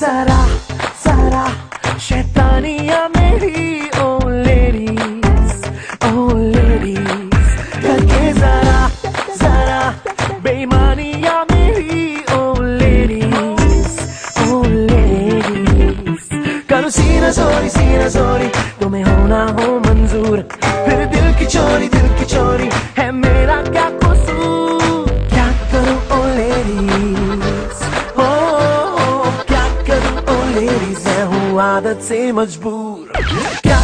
जरा जरा, शैतानिया मेरी, ओ लेडीज़ ओ लेडीज़ करके जरा जरा, बेईमानिया मेरी, ओ लेडीज़ ओ लेडीज़ करो सीना सोरी सीना सोरी, तुम्हें होना हो मंजूर, फिर दिल की चोरी, दिल की चोरी, है मेरा क्या से मजबूर। क्या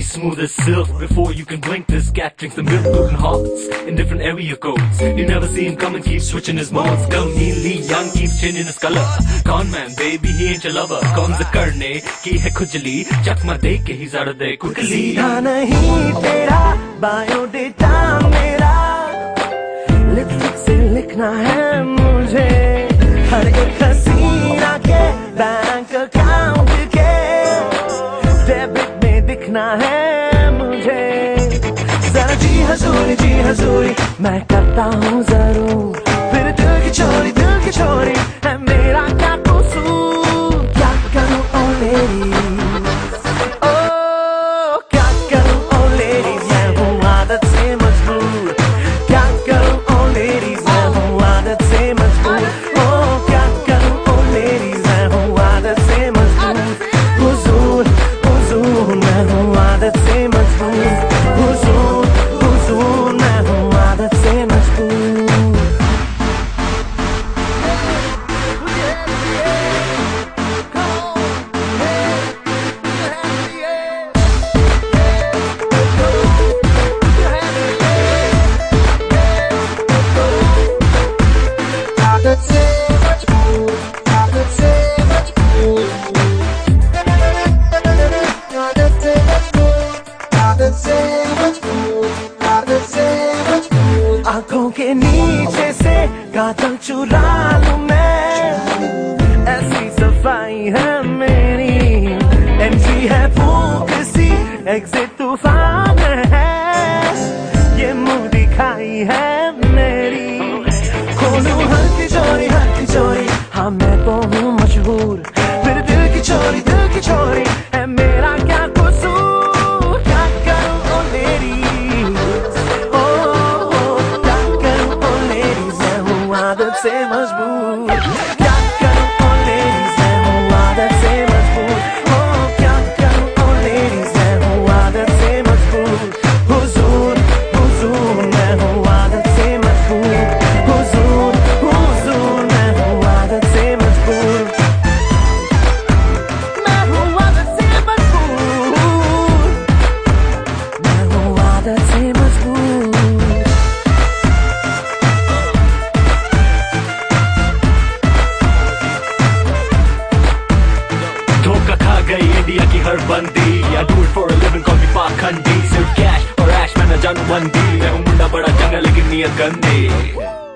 baby, smooth as silk. Before you can blink, this cat drinks the milk, gluten hearts in different area codes. You never see him come and keep switching his modes. Come he Lee Young keeps changing his color. Con man, baby, he ain't your lover. Cons the करने की है खुजली चकमा दे के ही जरा दे quickly. सीधा नहीं तेरा biodata मेरा लिपस्टिक से लिखना है मुझे हर एक हसीना के बैंक अकाउंट के डेबिट में दिखना है जी हजूरी जी हजूरी मैं करता हूँ ज़रूर। आँखों के नीचे से कातल चुरा लूँ मैं। ऐसी सफ़ाई है मेरी। एंट्री है फूक सी एग्जिट तूफ़ान है। ये मुँह दिखाई है मजबूर खा गई इंडिया की हर बंदी। या do it for a living call me पाखंडी। सिर्फ़ कैश और ऐश मैं न जानू बंदी। मैं हूँ मुंडा बड़ा चंगा लेकिन नियत गंदी।